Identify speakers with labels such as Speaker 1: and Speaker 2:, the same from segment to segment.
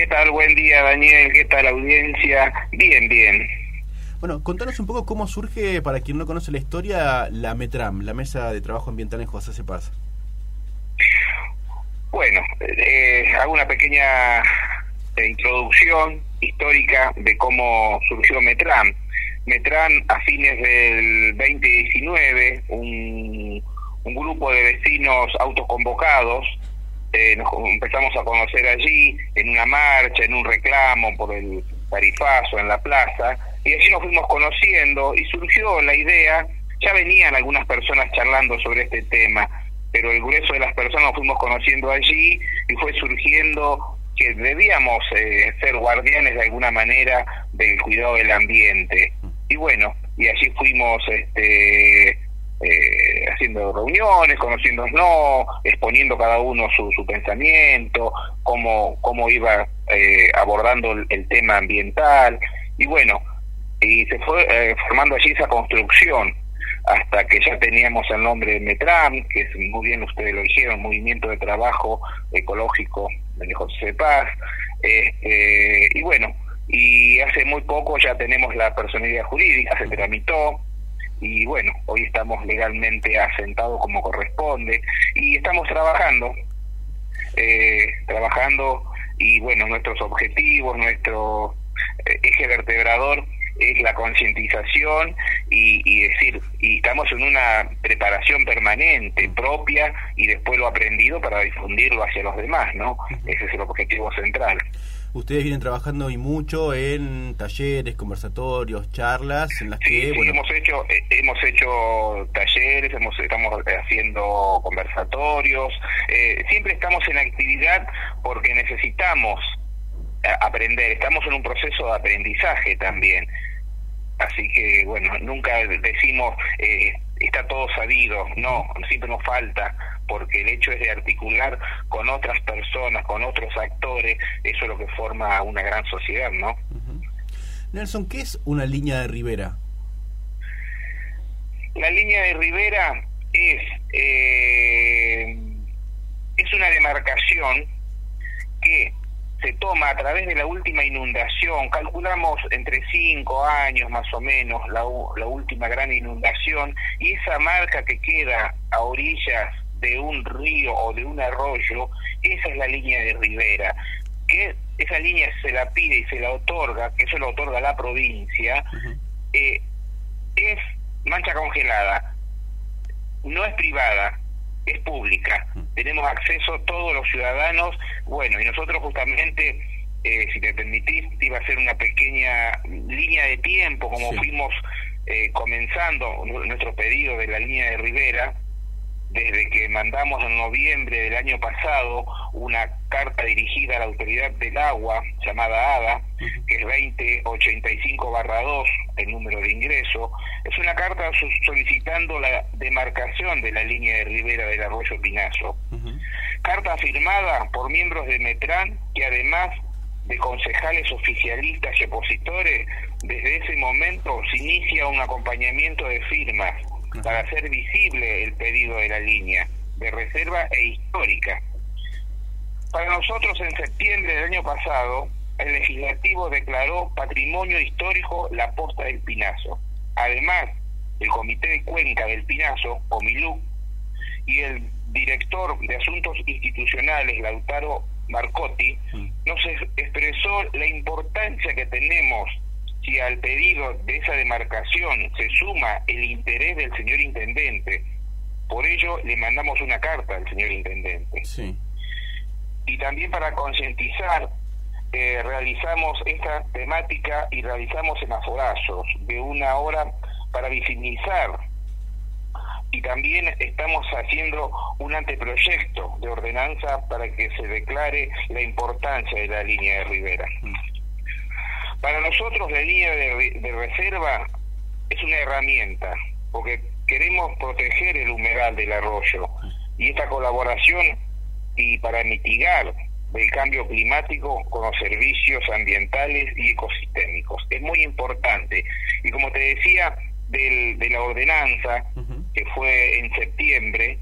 Speaker 1: ¿Qué tal? Buen día, Daniel. ¿Qué tal, audiencia? Bien, bien.
Speaker 2: Bueno, contanos un poco cómo surge, para quien no conoce la historia, la METRAM, la Mesa de Trabajo Ambiental en José Cepaz.
Speaker 1: Bueno, eh, hago una pequeña introducción histórica de cómo surgió METRAM. METRAM, a fines del 2019, un, un grupo de vecinos autoconvocados, eh, nos empezamos a conocer allí, en una marcha, en un reclamo por el tarifazo en la plaza, y allí nos fuimos conociendo y surgió la idea, ya venían algunas personas charlando sobre este tema, pero el grueso de las personas nos fuimos conociendo allí y fue surgiendo que debíamos eh, ser guardianes de alguna manera del cuidado del ambiente. Y bueno, y allí fuimos este, eh, haciendo reuniones, conociéndonos, exponiendo cada uno su, su pensamiento, cómo, cómo iba eh, abordando el, tema ambiental. Y bueno, y se fue eh, formando allí esa construcción hasta que ya teníamos el nombre de METRAM, que es muy bien ustedes lo dijeron, Movimiento de Trabajo Ecológico de José Paz. Este, y bueno, y hace muy poco ya tenemos la personalidad jurídica, se tramitó, y bueno, hoy estamos legalmente asentados como corresponde y estamos trabajando, eh, trabajando y bueno, nuestros objetivos, nuestro eh, eje vertebrador es la concientización y, y, decir, y estamos en una preparación permanente, propia, y después lo aprendido para difundirlo hacia los demás, ¿no? Ese es el objetivo central.
Speaker 2: Ustedes vienen trabajando y mucho en talleres, conversatorios, charlas, en las que...
Speaker 1: bueno... hemos hecho, eh, hemos hecho talleres, hemos, estamos haciendo conversatorios, eh, siempre estamos en actividad porque necesitamos eh, aprender, estamos en un proceso de aprendizaje también. Así que, bueno, nunca decimos, eh, está todo sabido, no, siempre nos falta, porque el hecho es de articular con otras personas, con otros actores, eso es lo que forma una gran sociedad, ¿no?
Speaker 2: Nelson, ¿qué es una línea de Rivera?
Speaker 1: La línea de Rivera es, eh, es una demarcación que se toma a través de la última inundación, calculamos entre cinco años más o menos la, la última gran inundación, y esa marca que queda a orillas de un río o de un arroyo, esa es la línea de ribera. Que esa línea se la pide y se la otorga, que eso lo otorga la provincia, eh, es mancha congelada, no es privada, es pública. Tenemos acceso todos los ciudadanos, bueno, y nosotros justamente, eh, si te permitís, iba a hacer una pequeña línea de tiempo, como fuimos eh, comenzando nuestro pedido de la línea de Rivera, desde que mandamos en noviembre del año pasado una carta dirigida a la Autoridad del Agua, llamada ADA, que es 2085-2, el número de ingreso, es una carta solicitando la demarcación de la línea de ribera del arroyo Pinazo. Carta firmada por miembros de Metran, que además de concejales oficialistas y opositores, desde ese momento se inicia un acompañamiento de firmas para hacer visible el pedido de la línea de reserva e histórica. Para nosotros, en septiembre del año pasado, el legislativo declaró patrimonio histórico la posta del Pinazo. Además, el Comité de Cuenca del Pinazo, OMILU, y el director de Asuntos Institucionales, Lautaro Marcotti, nos expresó la importancia que tenemos si al pedido de esa demarcación se suma el interés del señor intendente, por ello le mandamos una carta al señor intendente. Sí. Y también para concientizar, eh, realizamos esta temática y realizamos semaforazos de una hora para visibilizar. Y también estamos haciendo un anteproyecto de ordenanza para que se declare la importancia de la línea de Rivera. Mm. Para nosotros la línea de, reserva es una herramienta, porque queremos proteger el humedal del arroyo y esta colaboración y para mitigar el cambio climático con los servicios ambientales y ecosistémicos. Es muy importante. Y como te decía, del, de la ordenanza, que fue en septiembre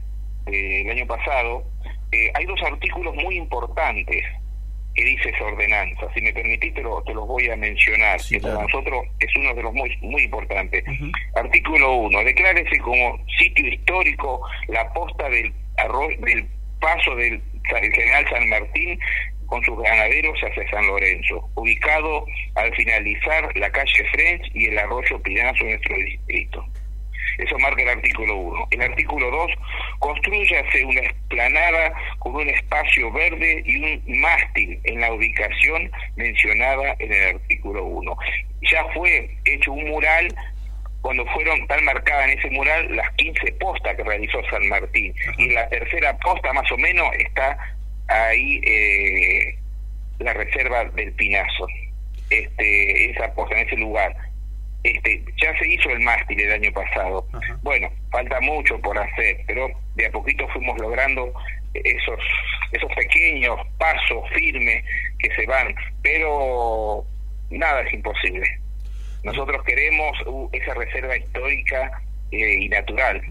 Speaker 1: del año pasado, eh, hay dos artículos muy importantes que dice esa ordenanza. Si me permitís, te, lo, te los voy a mencionar, que para nosotros es uno de los muy, muy importantes. Artículo 1. Declárese como sitio histórico la posta del, del paso del General San Martín con sus ganaderos hacia San Lorenzo, ubicado al finalizar la calle French y el arroyo Pinazo en nuestro distrito. Eso marca el artículo 1. El artículo 2, construyase una explanada con un espacio verde y un mástil en la ubicación mencionada en el artículo 1. Ya fue hecho un mural cuando fueron tan marcadas en ese mural las 15 postas que realizó San Martín. Y la tercera posta más o menos está ahí eh, la reserva del Pinazo, este, esa posta en ese lugar este, ya se hizo el mástil el año pasado. Bueno, falta mucho por hacer, pero de a poquito fuimos logrando esos esos pequeños pasos firmes que se van, pero nada es imposible. Nosotros queremos esa reserva histórica eh, y natural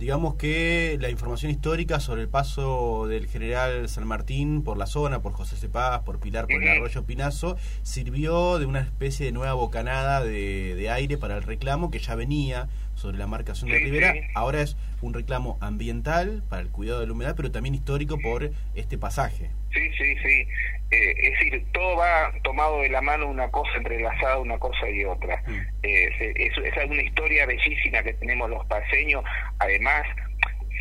Speaker 2: digamos que la información histórica sobre el paso del general San Martín por la zona, por José Cepaz, por Pilar, por el arroyo Pinazo, sirvió de una especie de nueva bocanada de, de aire para el reclamo que ya venía sobre la marcación de Rivera. Ahora es un reclamo ambiental para el cuidado de la humedad, pero también histórico por este pasaje.
Speaker 1: Sí, sí, sí. Eh, es decir, todo va tomado de la mano una cosa entrelazada una cosa y otra. Mm. Eh, es, es una historia bellísima que tenemos los paseños. Además,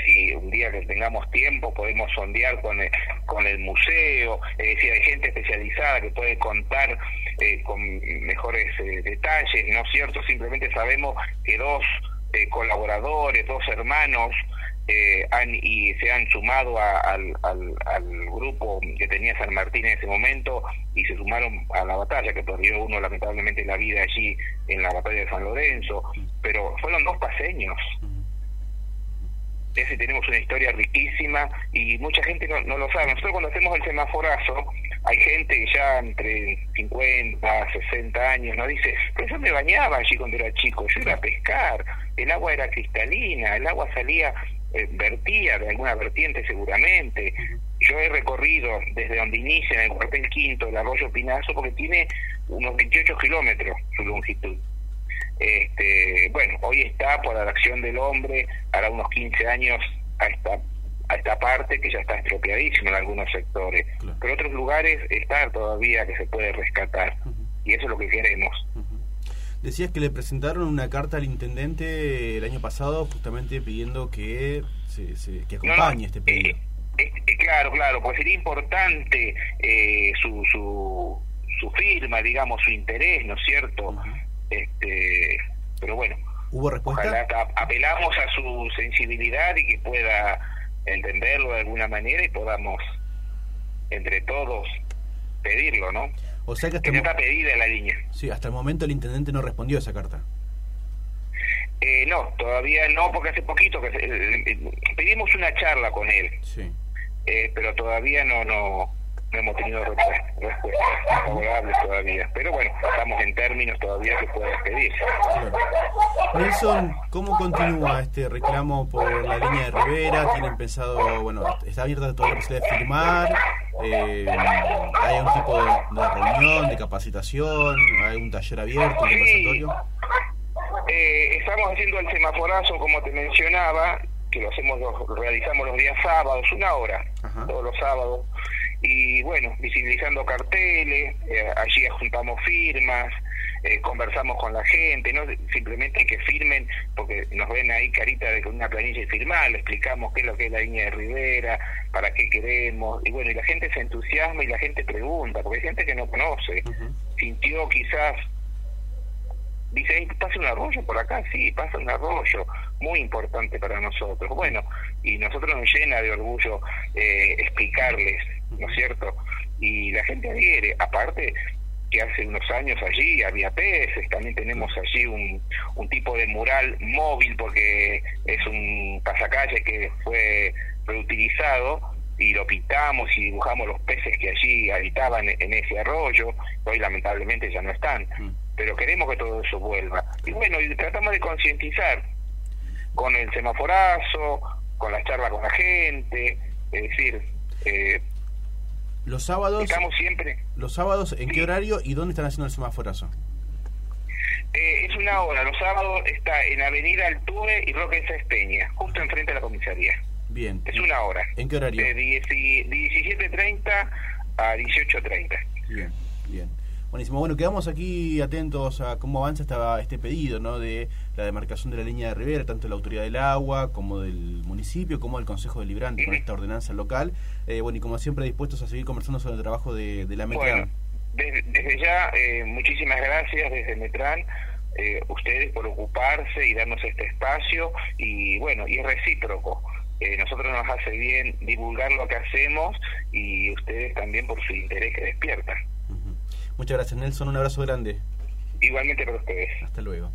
Speaker 1: si un día que tengamos tiempo podemos sondear con el, con el museo, es decir, hay gente especializada que puede contar eh, con mejores detalles, ¿no es cierto? Simplemente sabemos que dos colaboradores, dos hermanos, eh, han, y se han sumado al, al, grupo que tenía San Martín en ese momento y se sumaron a la batalla, que perdió uno lamentablemente la vida allí en la batalla de San Lorenzo, pero fueron dos paseños. Ese tenemos una historia riquísima y mucha gente no, no lo sabe. Nosotros cuando hacemos el semaforazo, hay gente ya entre 50, 60 años, ¿no? Dice, pues yo me bañaba allí cuando era chico, yo iba a pescar, el agua era cristalina, el agua salía eh, vertía de alguna vertiente seguramente. Yo he recorrido desde donde inicia en el cuartel quinto el arroyo Pinazo porque tiene unos 28 kilómetros su longitud. Este, bueno, hoy está por la acción del hombre, hará unos 15 años a esta, a esta parte que ya está estropeadísima en algunos sectores, pero otros lugares está todavía que se puede rescatar y eso es lo que queremos.
Speaker 2: Decías que le presentaron una carta al intendente el año pasado justamente pidiendo que se, que acompañe este pedido.
Speaker 1: Eh, eh, claro, claro, pues sería importante eh, su, su, su firma, digamos, su interés, ¿no es cierto? este Pero bueno,
Speaker 2: ¿Hubo respuesta?
Speaker 1: apelamos a su sensibilidad y que pueda entenderlo de alguna manera y podamos entre todos pedirlo, ¿no?
Speaker 2: O sea que hasta
Speaker 1: está pedida la línea.
Speaker 2: Sí, hasta el momento el intendente no respondió a esa carta.
Speaker 1: Eh, no, todavía no, porque hace poquito que eh, eh, pedimos una charla con él. Sí. pero todavía no, no, no hemos tenido respuestas favorables todavía. Pero bueno, estamos en términos todavía que puede pedir.
Speaker 2: Nelson, ¿cómo continúa este reclamo por la línea de Rivera? ¿Tienen pensado, bueno, está abierta toda la posibilidad de firmar? Eh, ¿Hay un tipo de, reunión, de capacitación? ¿Hay un taller abierto, un conversatorio?
Speaker 1: Eh, estamos haciendo el semaforazo, como te mencionaba, que lo hacemos, lo realizamos los días sábados, una hora, todos los sábados y bueno, visibilizando carteles, eh, allí juntamos firmas, eh, conversamos con la gente, no simplemente que firmen, porque nos ven ahí carita de con una planilla y firmar, le explicamos qué es lo que es la línea de Rivera, para qué queremos, y bueno, y la gente se entusiasma y la gente pregunta, porque hay gente que no conoce, sintió quizás dice, pasa un arroyo por acá, sí, pasa un arroyo, muy importante para nosotros. Bueno, y nosotros nos llena de orgullo eh, explicarles, ¿no es cierto? Y la gente adhiere, aparte que hace unos años allí había peces, también tenemos allí un, un tipo de mural móvil porque es un pasacalle que fue reutilizado y lo pintamos y dibujamos los peces que allí habitaban en ese arroyo, hoy lamentablemente ya no están pero queremos que todo eso vuelva. Y bueno, y tratamos de concientizar con el semaforazo, con la charla con la gente, es decir, eh,
Speaker 2: Los sábados.
Speaker 1: Estamos siempre.
Speaker 2: Los sábados, ¿en qué horario y dónde están haciendo el semáforazo?
Speaker 1: Eh, es una hora. Los sábados está en Avenida Altuve y Roque Peña, justo enfrente de la comisaría.
Speaker 2: Bien.
Speaker 1: Es una hora.
Speaker 2: ¿En qué horario?
Speaker 1: De 17.30 a 18.30.
Speaker 2: Bien, bien. Buenísimo. Bueno, quedamos aquí atentos a cómo avanza esta, este pedido ¿no? de la demarcación de la línea de Rivera, tanto de la Autoridad del Agua como del municipio, como del Consejo Deliberante con esta ordenanza local. Eh, bueno, y como siempre, dispuestos a seguir conversando sobre el trabajo de, la Metran.
Speaker 1: Bueno, desde, ya, eh, muchísimas gracias desde Metran. Eh, ustedes por ocuparse y darnos este espacio y bueno, y es recíproco. nosotros nos hace bien divulgar lo que hacemos y ustedes también por su interés que despiertan.
Speaker 2: Muchas gracias, Nelson. Un abrazo grande.
Speaker 1: Igualmente para ustedes.
Speaker 2: Hasta luego.